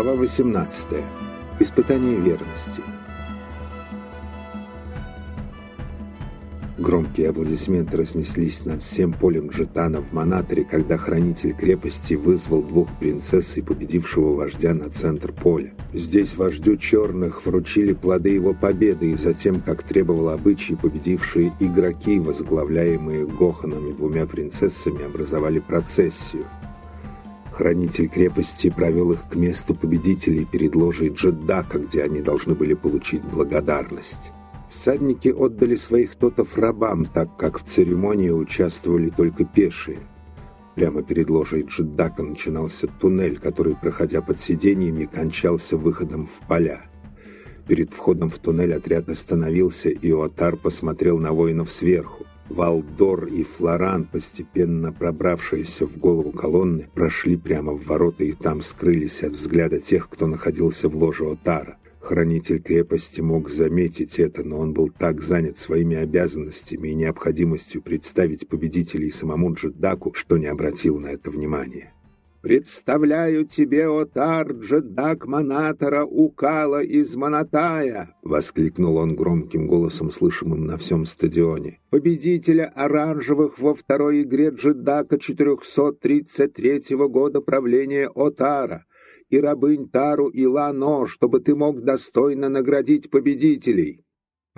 Глава 18. Испытание верности. Громкие аплодисменты разнеслись над всем полем джетана в Монаторе, когда хранитель крепости вызвал двух принцесс и победившего вождя на центр поля. Здесь вождю черных вручили плоды его победы, и затем, как требовал обычай, победившие игроки, возглавляемые Гоханом и двумя принцессами, образовали процессию. Хранитель крепости провел их к месту победителей перед ложей Джеддака, где они должны были получить благодарность. Всадники отдали своих тотов рабам, так как в церемонии участвовали только пешие. Прямо перед ложей Джеддака начинался туннель, который, проходя под сиденьями, кончался выходом в поля. Перед входом в туннель отряд остановился, и Отар посмотрел на воинов сверху. Валдор и Флоран, постепенно пробравшиеся в голову колонны, прошли прямо в ворота и там скрылись от взгляда тех, кто находился в ложе Отара. Хранитель крепости мог заметить это, но он был так занят своими обязанностями и необходимостью представить победителей самому Джедаку, что не обратил на это внимания. «Представляю тебе, Отар Джедак Манатора Укала из Манатая!» — воскликнул он громким голосом, слышимым на всем стадионе. «Победителя оранжевых во второй игре Джедака 433 года правления Отара и рабынь Тару и Лано, чтобы ты мог достойно наградить победителей!»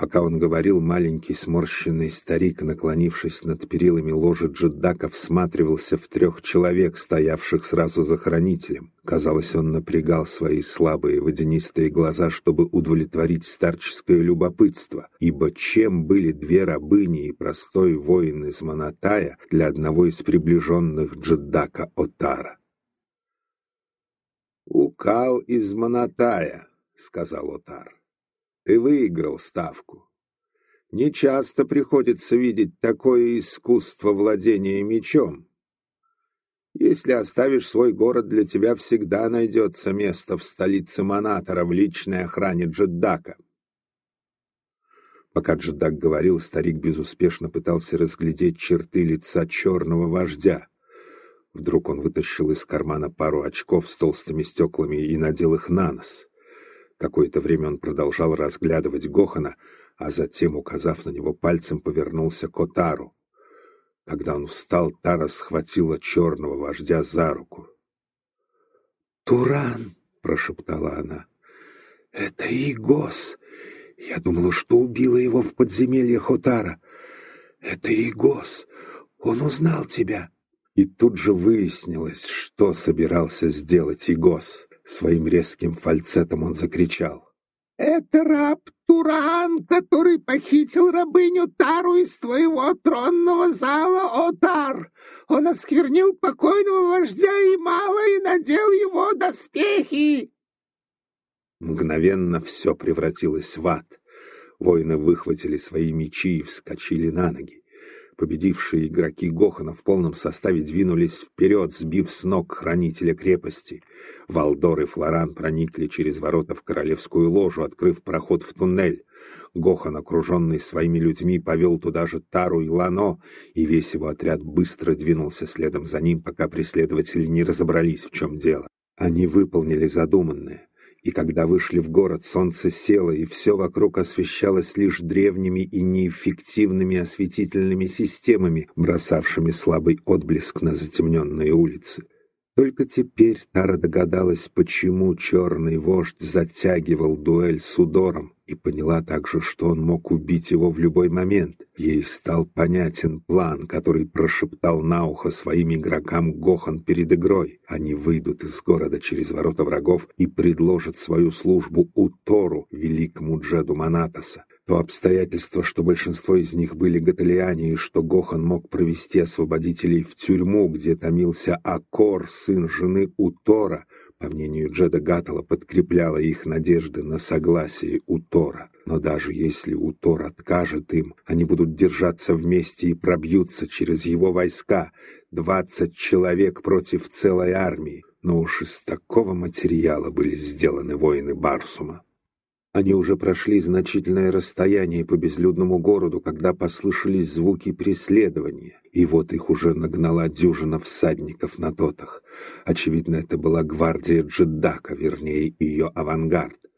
Пока он говорил, маленький сморщенный старик, наклонившись над перилами ложи Джедака, всматривался в трех человек, стоявших сразу за хранителем. Казалось, он напрягал свои слабые водянистые глаза, чтобы удовлетворить старческое любопытство, ибо чем были две рабыни и простой воин из Монатая для одного из приближенных Джедака Отара? «Укал из Монатая», — сказал Отар. Ты выиграл ставку. Не часто приходится видеть такое искусство владения мечом. Если оставишь свой город, для тебя всегда найдется место в столице Монатора в личной охране Джеддака. Пока Джеддак говорил, старик безуспешно пытался разглядеть черты лица черного вождя. Вдруг он вытащил из кармана пару очков с толстыми стеклами и надел их на нос. Какое-то время он продолжал разглядывать Гохана, а затем, указав на него пальцем, повернулся к Отару. Когда он встал, Тара схватила черного вождя за руку. «Туран!» — прошептала она. «Это Игос! Я думала, что убила его в подземелье Хотара. Это Игос! Он узнал тебя!» И тут же выяснилось, что собирался сделать Игос. Своим резким фальцетом он закричал. «Это раб Туран, который похитил рабыню Тару из твоего тронного зала, о Тар! Он осквернил покойного вождя и мало и надел его доспехи!» Мгновенно все превратилось в ад. Воины выхватили свои мечи и вскочили на ноги. Победившие игроки Гохана в полном составе двинулись вперед, сбив с ног хранителя крепости. Валдор и Флоран проникли через ворота в королевскую ложу, открыв проход в туннель. Гохан, окруженный своими людьми, повел туда же Тару и Лано, и весь его отряд быстро двинулся следом за ним, пока преследователи не разобрались, в чем дело. Они выполнили задуманное и когда вышли в город, солнце село, и все вокруг освещалось лишь древними и неэффективными осветительными системами, бросавшими слабый отблеск на затемненные улицы. Только теперь Тара догадалась, почему черный вождь затягивал дуэль с Удором, и поняла также, что он мог убить его в любой момент. Ей стал понятен план, который прошептал на ухо своим игрокам Гохан перед игрой. Они выйдут из города через ворота врагов и предложат свою службу Утору, великому джеду Манатоса. То обстоятельство, что большинство из них были гаталиане, и что Гохан мог провести освободителей в тюрьму, где томился Акор, сын жены Утора, по мнению Джеда Гаттела, подкрепляло их надежды на согласие Утора. Но даже если Утор откажет им, они будут держаться вместе и пробьются через его войска. Двадцать человек против целой армии. Но уж из такого материала были сделаны воины Барсума. Они уже прошли значительное расстояние по безлюдному городу, когда послышались звуки преследования, и вот их уже нагнала дюжина всадников на тотах. Очевидно, это была гвардия Джедака, вернее, ее авангард.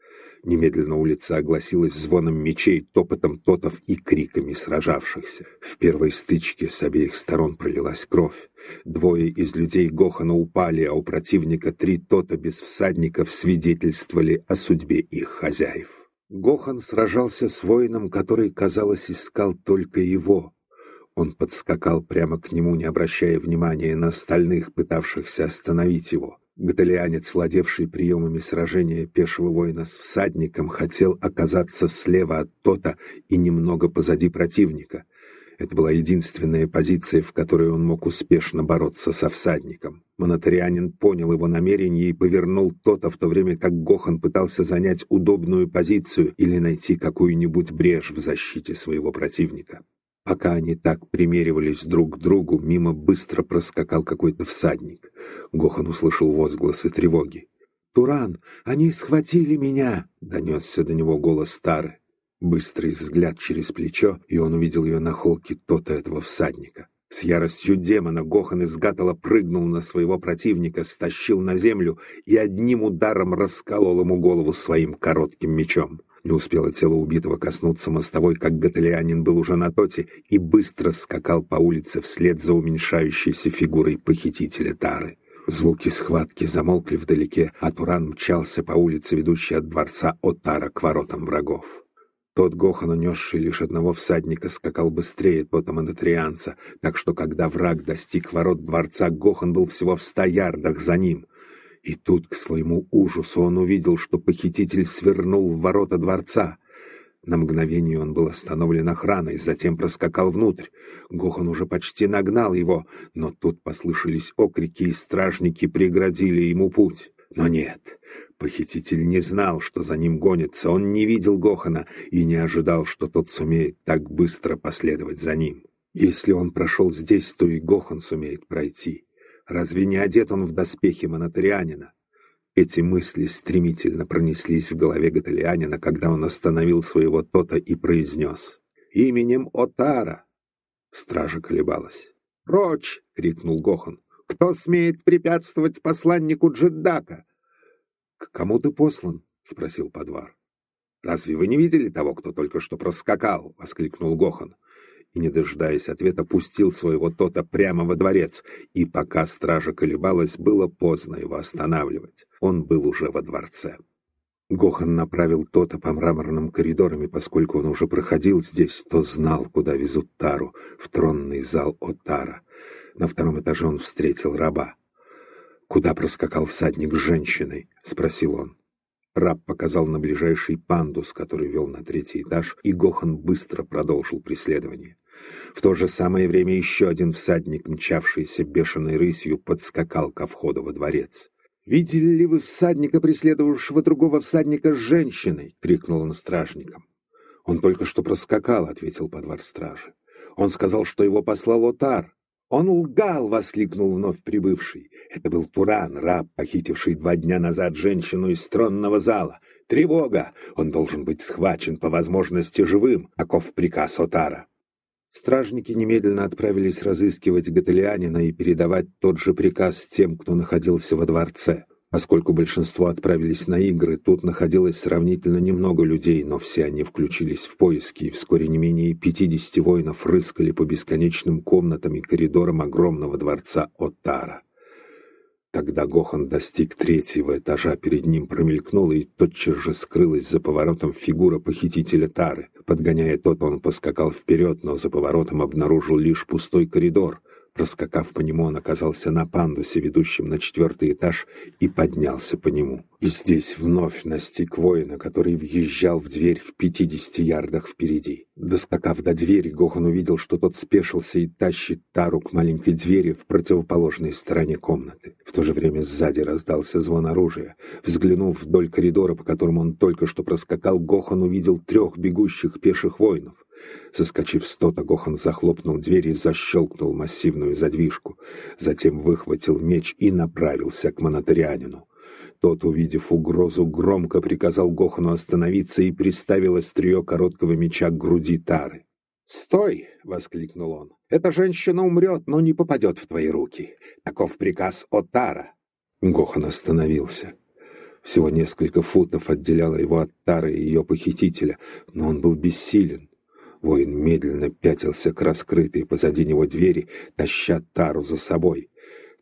Немедленно улица огласилась звоном мечей, топотом тотов и криками сражавшихся. В первой стычке с обеих сторон пролилась кровь. Двое из людей Гохана упали, а у противника три тота без всадников свидетельствовали о судьбе их хозяев. Гохан сражался с воином, который, казалось, искал только его. Он подскакал прямо к нему, не обращая внимания на остальных, пытавшихся остановить его. Гаталианец, владевший приемами сражения пешего воина с всадником, хотел оказаться слева от Тота и немного позади противника. Это была единственная позиция, в которой он мог успешно бороться со всадником. Монотарианин понял его намерение и повернул Тота, в то время как Гохан пытался занять удобную позицию или найти какую-нибудь брешь в защите своего противника. Пока они так примеривались друг к другу, мимо быстро проскакал какой-то всадник. Гохан услышал возгласы тревоги. «Туран, они схватили меня!» — донесся до него голос Тары. Быстрый взгляд через плечо, и он увидел ее на холке то-то этого всадника. С яростью демона Гохан из Гатала прыгнул на своего противника, стащил на землю и одним ударом расколол ему голову своим коротким мечом. Не успело тело убитого коснуться мостовой, как гаталианин был уже на тоте и быстро скакал по улице вслед за уменьшающейся фигурой похитителя Тары. Звуки схватки замолкли вдалеке, а Туран мчался по улице, ведущей от дворца Отара к воротам врагов. Тот Гохан, унесший лишь одного всадника, скакал быстрее тота монотрианца, так что, когда враг достиг ворот дворца, Гохан был всего в ста ярдах за ним. И тут, к своему ужасу, он увидел, что похититель свернул в ворота дворца. На мгновение он был остановлен охраной, затем проскакал внутрь. Гохан уже почти нагнал его, но тут послышались окрики, и стражники преградили ему путь. Но нет, похититель не знал, что за ним гонится, он не видел Гохана и не ожидал, что тот сумеет так быстро последовать за ним. Если он прошел здесь, то и Гохан сумеет пройти. Разве не одет он в доспехи монотарианина? Эти мысли стремительно пронеслись в голове гаталианина, когда он остановил своего тота и произнес «Именем Отара!» Стража колебалась. «Прочь!» — крикнул Гохан. «Кто смеет препятствовать посланнику Джеддака?» «К кому ты послан?» — спросил Подвар. «Разве вы не видели того, кто только что проскакал?» — воскликнул Гохан и, не дожидаясь ответа, пустил своего Тота прямо во дворец, и пока стража колебалась, было поздно его останавливать. Он был уже во дворце. Гохан направил Тота по мраморным коридорам, и поскольку он уже проходил здесь, то знал, куда везут Тару, в тронный зал Отара. На втором этаже он встретил раба. «Куда проскакал всадник с женщиной?» — спросил он. Раб показал на ближайший пандус, который вел на третий этаж, и Гохан быстро продолжил преследование. В то же самое время еще один всадник, мчавшийся бешеной рысью, подскакал ко входу во дворец. «Видели ли вы всадника, преследовавшего другого всадника с женщиной?» — крикнул он стражникам. «Он только что проскакал», — ответил подвар стражи. «Он сказал, что его послал Отар». «Он лгал!» — воскликнул вновь прибывший. Это был Туран, раб, похитивший два дня назад женщину из тронного зала. «Тревога! Он должен быть схвачен по возможности живым, таков приказ Отара». Стражники немедленно отправились разыскивать Гателианина и передавать тот же приказ тем, кто находился во дворце. Поскольку большинство отправились на игры, тут находилось сравнительно немного людей, но все они включились в поиски, и вскоре не менее 50 воинов рыскали по бесконечным комнатам и коридорам огромного дворца Отара. Когда Гохан достиг третьего этажа, перед ним промелькнула и тотчас же скрылась за поворотом фигура похитителя Тары. Подгоняя тот, он поскакал вперед, но за поворотом обнаружил лишь пустой коридор — Проскакав по нему, он оказался на пандусе, ведущем на четвертый этаж, и поднялся по нему. И здесь вновь настиг воина, который въезжал в дверь в пятидесяти ярдах впереди. Доскакав до двери, Гохан увидел, что тот спешился и тащит Тару к маленькой двери в противоположной стороне комнаты. В то же время сзади раздался звон оружия. Взглянув вдоль коридора, по которому он только что проскакал, Гохан увидел трех бегущих пеших воинов. Соскочив с тота, Гохан захлопнул дверь и защелкнул массивную задвижку. Затем выхватил меч и направился к монотарианину. Тот, увидев угрозу, громко приказал Гохану остановиться и приставил острие короткого меча к груди Тары. «Стой!» — воскликнул он. «Эта женщина умрет, но не попадет в твои руки. Таков приказ Отара». Гохан остановился. Всего несколько футов отделяло его от Тары и ее похитителя, но он был бессилен. Воин медленно пятился к раскрытой позади него двери, таща Тару за собой.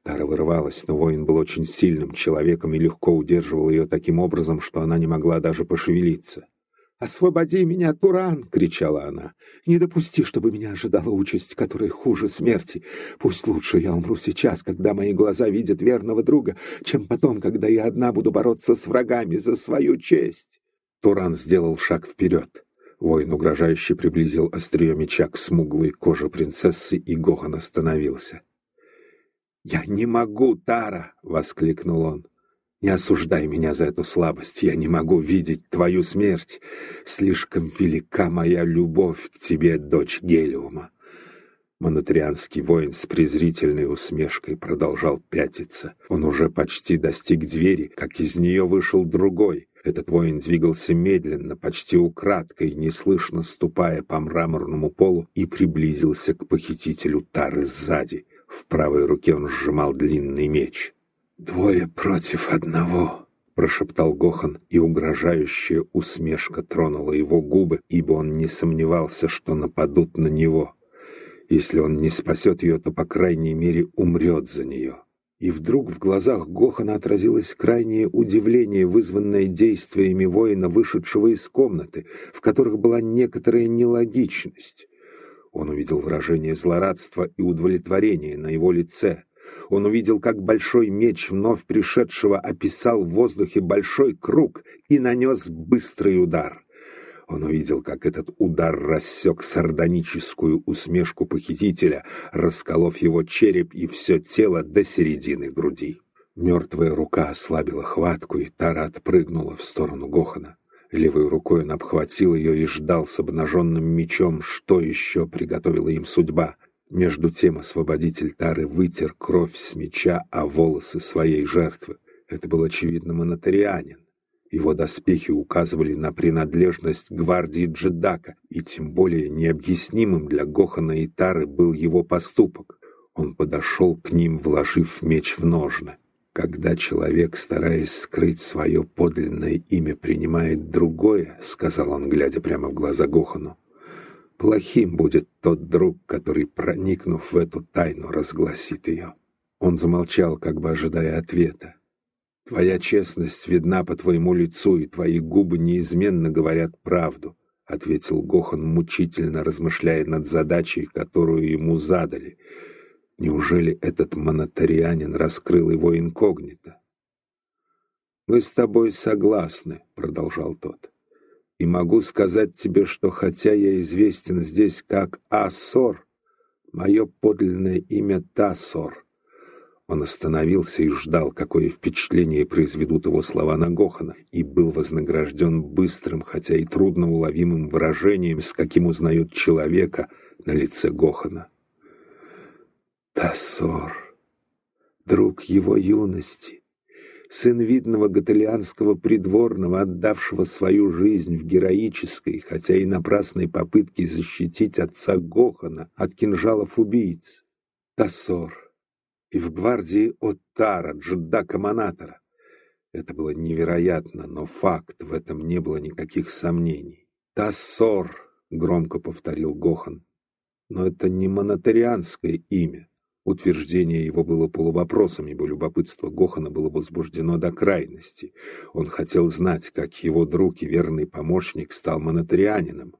Тара вырывалась, но воин был очень сильным человеком и легко удерживал ее таким образом, что она не могла даже пошевелиться. «Освободи меня, Туран!» — кричала она. «Не допусти, чтобы меня ожидала участь, которая хуже смерти. Пусть лучше я умру сейчас, когда мои глаза видят верного друга, чем потом, когда я одна буду бороться с врагами за свою честь!» Туран сделал шаг вперед. Воин угрожающе приблизил острие меча к смуглой коже принцессы, и Гохан остановился. «Я не могу, Тара!» — воскликнул он. Не осуждай меня за эту слабость, я не могу видеть твою смерть. Слишком велика моя любовь к тебе, дочь Гелиума. Монотрианский воин с презрительной усмешкой продолжал пятиться. Он уже почти достиг двери, как из нее вышел другой. Этот воин двигался медленно, почти украдкой, неслышно ступая по мраморному полу, и приблизился к похитителю Тары сзади. В правой руке он сжимал длинный меч. «Двое против одного», — прошептал Гохан, и угрожающая усмешка тронула его губы, ибо он не сомневался, что нападут на него. Если он не спасет ее, то, по крайней мере, умрет за нее. И вдруг в глазах Гохана отразилось крайнее удивление, вызванное действиями воина, вышедшего из комнаты, в которых была некоторая нелогичность. Он увидел выражение злорадства и удовлетворения на его лице — он увидел, как большой меч вновь пришедшего описал в воздухе большой круг и нанес быстрый удар. Он увидел, как этот удар рассек сардоническую усмешку похитителя, расколов его череп и все тело до середины груди. Мертвая рука ослабила хватку, и Тара отпрыгнула в сторону Гохана. Левой рукой он обхватил ее и ждал с обнаженным мечом, что еще приготовила им судьба. Между тем освободитель Тары вытер кровь с меча о волосы своей жертвы. Это был, очевидно, монотарианин. Его доспехи указывали на принадлежность гвардии Джедака, и тем более необъяснимым для Гохана и Тары был его поступок. Он подошел к ним, вложив меч в ножны. «Когда человек, стараясь скрыть свое подлинное имя, принимает другое, — сказал он, глядя прямо в глаза Гохану, Плохим будет тот друг, который, проникнув в эту тайну, разгласит ее. Он замолчал, как бы ожидая ответа. Твоя честность видна по твоему лицу, и твои губы неизменно говорят правду, — ответил Гохан, мучительно размышляя над задачей, которую ему задали. Неужели этот монотарианин раскрыл его инкогнито? «Мы с тобой согласны», — продолжал тот. И могу сказать тебе, что хотя я известен здесь как Асор, мое подлинное имя Тасор. Он остановился и ждал, какое впечатление произведут его слова на Гохана, и был вознагражден быстрым, хотя и трудноуловимым выражением, с каким узнают человека на лице Гохана. Тасор, друг его юности, сын видного гаталианского придворного, отдавшего свою жизнь в героической, хотя и напрасной попытке защитить отца Гохана от кинжалов убийц. Тассор. И в гвардии Оттара, Джеддака Монатора. Это было невероятно, но факт, в этом не было никаких сомнений. «Тассор», — громко повторил Гохан, — «но это не монотарианское имя. Утверждение его было полувопросом, ибо любопытство Гохана было возбуждено до крайности. Он хотел знать, как его друг и верный помощник стал монотарианином.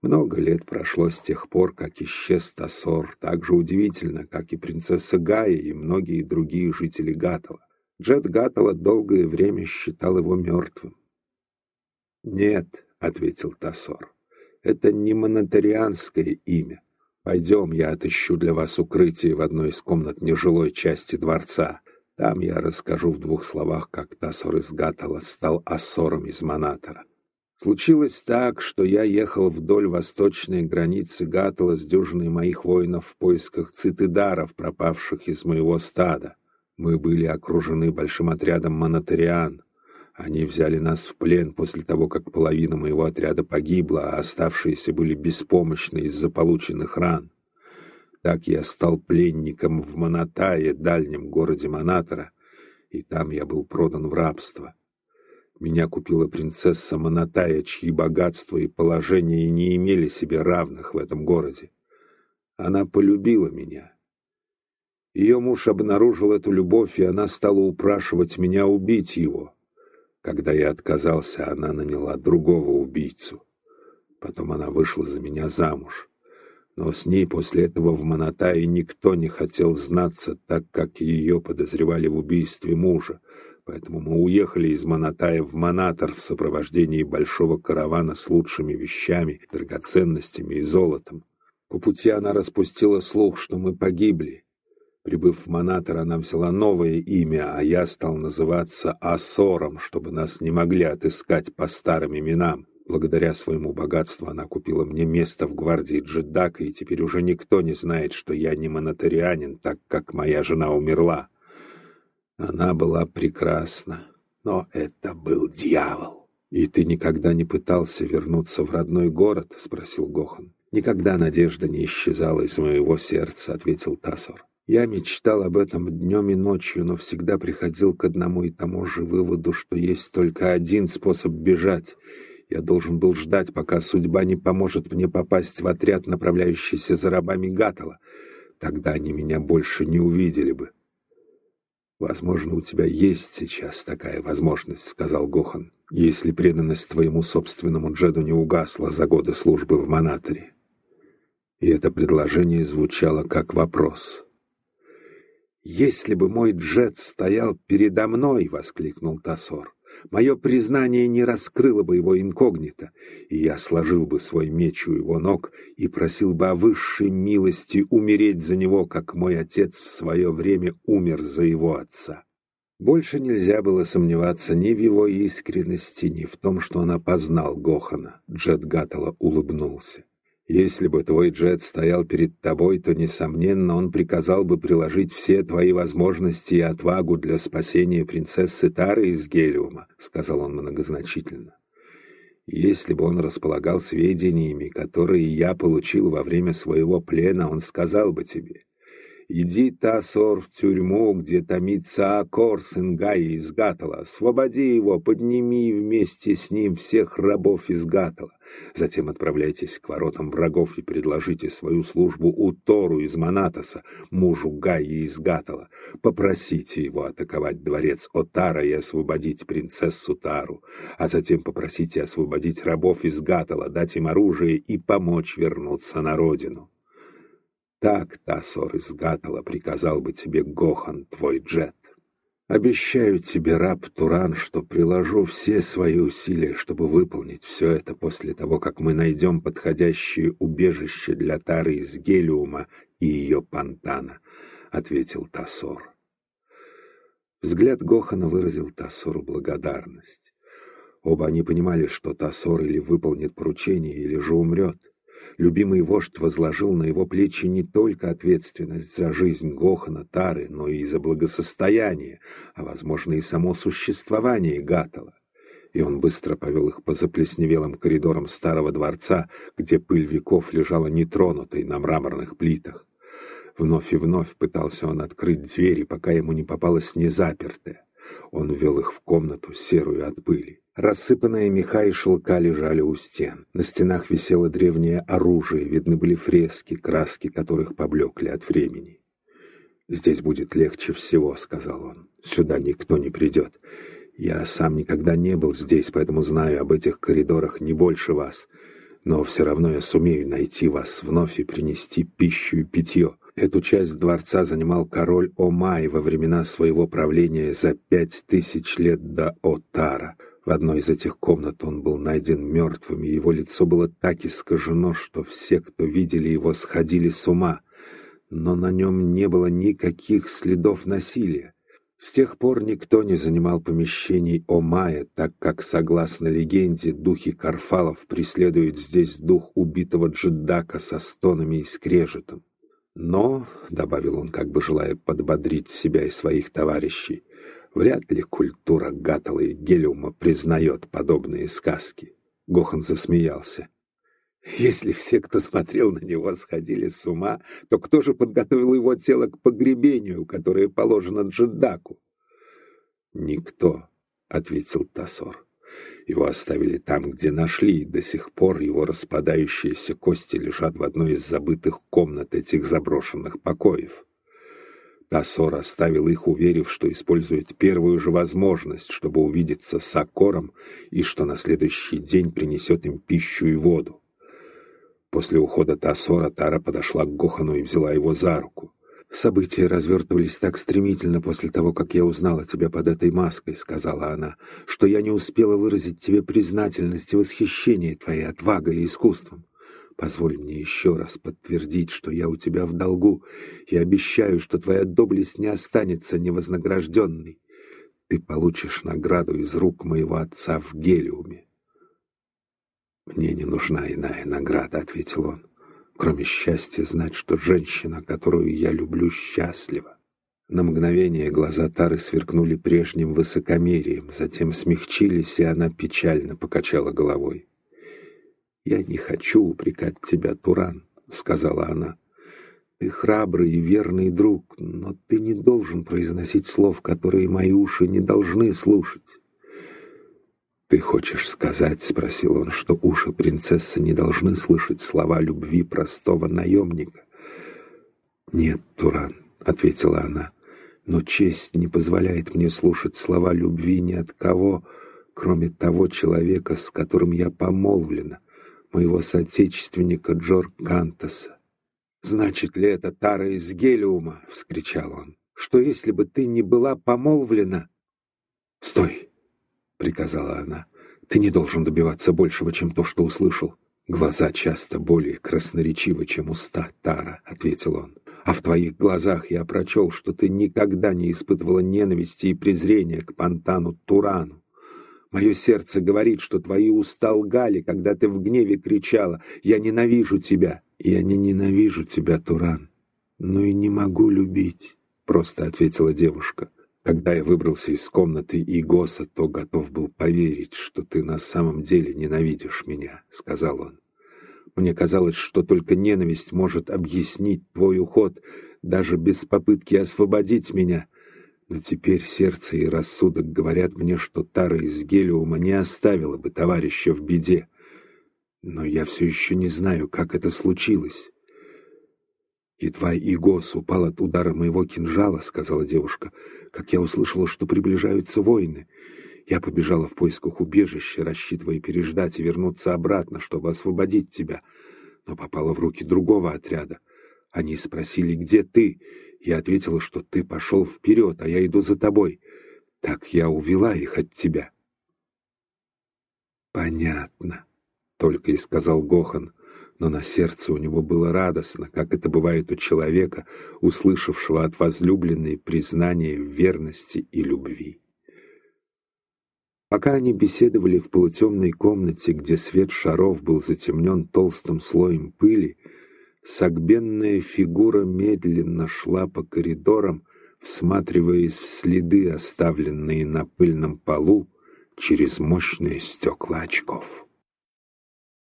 Много лет прошло с тех пор, как исчез Тасор, так же удивительно, как и принцесса Гая и многие другие жители Гатала. Джет Гатала долгое время считал его мертвым. «Нет», — ответил Тасор, — «это не монотарианское имя. Пойдем, я отыщу для вас укрытие в одной из комнат нежилой части дворца. Там я расскажу в двух словах, как Тасор из Гатала стал ассором из Монатора. Случилось так, что я ехал вдоль восточной границы Гатала с дюжиной моих воинов в поисках цитидаров, пропавших из моего стада. Мы были окружены большим отрядом монотариан. Они взяли нас в плен после того, как половина моего отряда погибла, а оставшиеся были беспомощны из-за полученных ран. Так я стал пленником в Монатае, дальнем городе Монатора, и там я был продан в рабство. Меня купила принцесса Монатая, чьи богатства и положение не имели себе равных в этом городе. Она полюбила меня. Ее муж обнаружил эту любовь, и она стала упрашивать меня убить его. Когда я отказался, она наняла другого убийцу. Потом она вышла за меня замуж. Но с ней после этого в Монотае никто не хотел знаться, так как ее подозревали в убийстве мужа. Поэтому мы уехали из Монотая в Монатор в сопровождении большого каравана с лучшими вещами, драгоценностями и золотом. По пути она распустила слух, что мы погибли. Прибыв в Монатор, она взяла новое имя, а я стал называться Асором, чтобы нас не могли отыскать по старым именам. Благодаря своему богатству она купила мне место в гвардии Джедака, и теперь уже никто не знает, что я не монотарианин, так как моя жена умерла. Она была прекрасна, но это был дьявол. «И ты никогда не пытался вернуться в родной город?» — спросил Гохан. «Никогда надежда не исчезала из моего сердца», — ответил Тасор. Я мечтал об этом днем и ночью, но всегда приходил к одному и тому же выводу, что есть только один способ бежать. Я должен был ждать, пока судьба не поможет мне попасть в отряд, направляющийся за рабами Гатала. Тогда они меня больше не увидели бы. «Возможно, у тебя есть сейчас такая возможность», — сказал Гохан, «если преданность твоему собственному Джеду не угасла за годы службы в Монаторе». И это предложение звучало как вопрос — «Если бы мой джет стоял передо мной!» — воскликнул Тасор. «Мое признание не раскрыло бы его инкогнито, и я сложил бы свой меч у его ног и просил бы о высшей милости умереть за него, как мой отец в свое время умер за его отца». Больше нельзя было сомневаться ни в его искренности, ни в том, что он опознал Гохана. Джет Гаттела улыбнулся. Если бы твой джет стоял перед тобой, то, несомненно, он приказал бы приложить все твои возможности и отвагу для спасения принцессы Тары из Гелиума, — сказал он многозначительно. Если бы он располагал сведениями, которые я получил во время своего плена, он сказал бы тебе, Иди, Тасор, в тюрьму, где томится Акор, сын Гаи из Гатала. Освободи его, подними вместе с ним всех рабов из Гатала. Затем отправляйтесь к воротам врагов и предложите свою службу у Тору из Монатоса, мужу Гаи из Гатала. Попросите его атаковать дворец Отара и освободить принцессу Тару, а затем попросите освободить рабов из Гатала, дать им оружие и помочь вернуться на родину. Так Тасор из Гатала приказал бы тебе Гохан, твой джет. Обещаю тебе, раб Туран, что приложу все свои усилия, чтобы выполнить все это после того, как мы найдем подходящее убежище для Тары из Гелиума и ее Пантана, — ответил Тасор. Взгляд Гохана выразил Тасору благодарность. Оба они понимали, что Тасор или выполнит поручение, или же умрет. Любимый вождь возложил на его плечи не только ответственность за жизнь Гохана Тары, но и за благосостояние, а, возможно, и само существование Гатала. И он быстро повел их по заплесневелым коридорам старого дворца, где пыль веков лежала нетронутой на мраморных плитах. Вновь и вновь пытался он открыть двери, пока ему не попалось незапертое. Он ввел их в комнату, серую от пыли. Рассыпанные меха и шелка лежали у стен. На стенах висело древнее оружие, видны были фрески, краски которых поблекли от времени. «Здесь будет легче всего», — сказал он. «Сюда никто не придет. Я сам никогда не был здесь, поэтому знаю об этих коридорах не больше вас. Но все равно я сумею найти вас вновь и принести пищу и питье». Эту часть дворца занимал король Омай во времена своего правления за пять тысяч лет до Отара — в одной из этих комнат он был найден мертвым, и его лицо было так искажено, что все, кто видели его, сходили с ума. Но на нем не было никаких следов насилия. С тех пор никто не занимал помещений Омая, так как, согласно легенде, духи Карфалов преследуют здесь дух убитого Джедака со стонами и скрежетом. Но, — добавил он, как бы желая подбодрить себя и своих товарищей, — вряд ли культура Гаттела и Гелиума признает подобные сказки. Гохан засмеялся. Если все, кто смотрел на него, сходили с ума, то кто же подготовил его тело к погребению, которое положено Джедаку? «Никто», — ответил Тасор. Его оставили там, где нашли, и до сих пор его распадающиеся кости лежат в одной из забытых комнат этих заброшенных покоев. Тасор оставил их, уверив, что использует первую же возможность, чтобы увидеться с Акором и что на следующий день принесет им пищу и воду. После ухода Тасора Тара подошла к Гохану и взяла его за руку. «События развертывались так стремительно после того, как я узнала тебя под этой маской», — сказала она, «что я не успела выразить тебе признательность и восхищение твоей отвагой и искусством. Позволь мне еще раз подтвердить, что я у тебя в долгу, и обещаю, что твоя доблесть не останется невознагражденной. Ты получишь награду из рук моего отца в Гелиуме». «Мне не нужна иная награда», — ответил он кроме счастья знать, что женщина, которую я люблю, счастлива. На мгновение глаза Тары сверкнули прежним высокомерием, затем смягчились, и она печально покачала головой. «Я не хочу упрекать тебя, Туран», — сказала она. «Ты храбрый и верный друг, но ты не должен произносить слов, которые мои уши не должны слушать. «Ты хочешь сказать, — спросил он, — что уши принцессы не должны слышать слова любви простого наемника?» «Нет, Туран», — ответила она, — «но честь не позволяет мне слушать слова любви ни от кого, кроме того человека, с которым я помолвлена, моего соотечественника Джор Кантаса». «Значит ли это Тара из Гелиума?» — вскричал он. «Что если бы ты не была помолвлена?» «Стой!» — приказала она. «Ты не должен добиваться большего, чем то, что услышал». «Глаза часто более красноречивы, чем уста, Тара», — ответил он. «А в твоих глазах я прочел, что ты никогда не испытывала ненависти и презрения к Пантану Турану. Мое сердце говорит, что твои уста лгали, когда ты в гневе кричала «Я ненавижу тебя!» «Я не ненавижу тебя, Туран, но и не могу любить», — просто ответила девушка. Когда я выбрался из комнаты Игоса, то готов был поверить, что ты на самом деле ненавидишь меня, — сказал он. Мне казалось, что только ненависть может объяснить твой уход, даже без попытки освободить меня. Но теперь сердце и рассудок говорят мне, что Тара из Гелиума не оставила бы товарища в беде. Но я все еще не знаю, как это случилось. «Едва Игос упал от удара моего кинжала», — сказала девушка, — «как я услышала, что приближаются воины. Я побежала в поисках убежища, рассчитывая переждать и вернуться обратно, чтобы освободить тебя, но попала в руки другого отряда. Они спросили, где ты? Я ответила, что ты пошел вперед, а я иду за тобой. Так я увела их от тебя». «Понятно», — только и сказал Гохан но на сердце у него было радостно, как это бывает у человека, услышавшего от возлюбленной признание в верности и любви. Пока они беседовали в полутемной комнате, где свет шаров был затемнен толстым слоем пыли, согбенная фигура медленно шла по коридорам, всматриваясь в следы, оставленные на пыльном полу через мощные стекла очков.